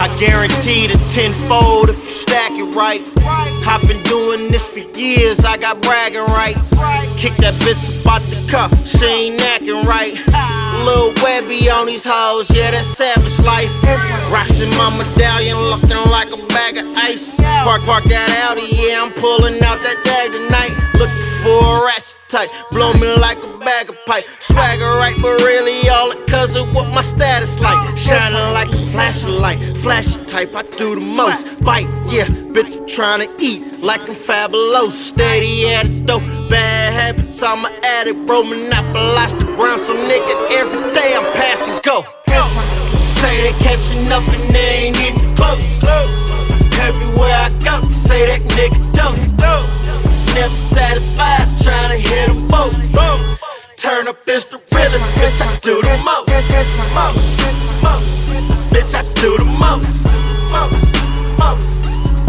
I guarantee the tenfold if you stack it right. I've been doing this for years, I got bragging rights. Kick that bitch about the cup, she ain't acting right. Lil Webbie on these hoes, yeah, that savage life. Rockin' my medallion, looking like a bag of ice. Park, park that Audi, yeah, I'm pulling out that jag tonight. A ratchet type, blow me like a bag of pipe. Swagger right, but really all it cause of what my status like. Shining like a flashlight, flashy type, I do the most. Bite, yeah, bitch, I'm trying to eat like I'm fabulous. Steady at it though, bad habits, I'm an addict, bro. Monopolize the ground, so nigga, every day I'm passing go. Say they catching up and they ain't even close. Everywhere I go, say that nigga dope. Never satisfied, trying to hit them both. Turn up is the realest, bitch. I do the most, most, most. Bitch, I do the most, most, most.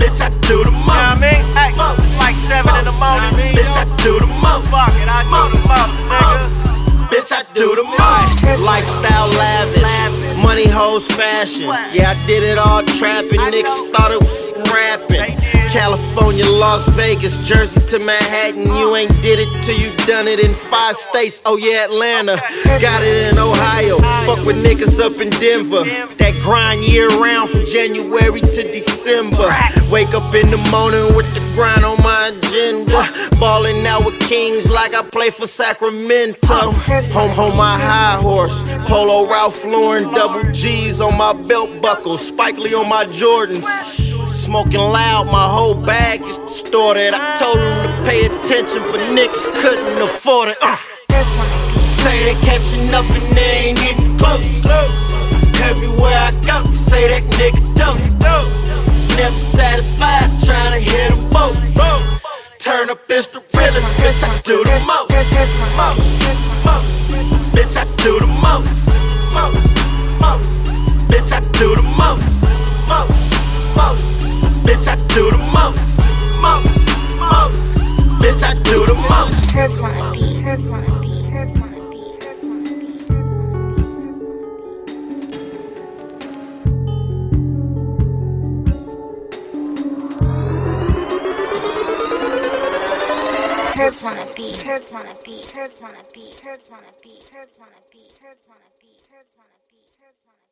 Bitch, I do the most. You know what I mean? Hey, most, like 7 in the morning. Bitch, I do the most. Fuck it, I do the most, nigga. Bitch, I do the most. Lifestyle lavish. Money hoes fashion. Yeah, I did it all trapping. Niggas thought it was rapping. California, Las Vegas, Jersey to Manhattan. You ain't did it till you done it in five states. Oh yeah, Atlanta. Got it in Ohio. Fuck with niggas up in Denver. That grind year round from January to December. Wake up in the morning with the grind on my agenda. Ballin' out with kings like I play for Sacramento. Home, home, my high horse. Polo Ralph Lauren, double G's on my belt buckle. Spike Lee on my Jordans. Smoking loud, my whole bag is distorted. I told them to pay attention, but niggas couldn't afford it. Uh. Say they catching up and they ain't even close. Everywhere I go, say that nigga dope. Never satisfied, trying to hit them both. Turn up is the realest, bitch. I do the most, most. Bitch, I do the most, do the most, most, most. Bitch, I do the most. Herbs on a beat. Herbs on a beat. Herbs on a beat. Herbs on a beat. Herbs on a beat. Herbs on a beat. Herbs on a beat. Herbs on a beat. Herbs on a beat. Herbs on a beat. Herbs on a beat. Herbs on a beat.